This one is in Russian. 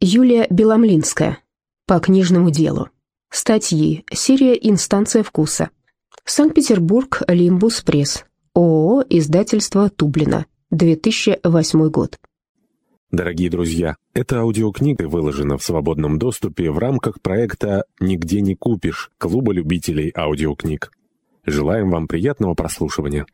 Юлия Беломлинская. По книжному делу. Статьи. Серия «Инстанция вкуса». Санкт-Петербург. Лимбус Пресс. ООО «Издательство Тублина». 2008 год. Дорогие друзья, эта аудиокнига выложена в свободном доступе в рамках проекта «Нигде не купишь» Клуба любителей аудиокниг. Желаем вам приятного прослушивания.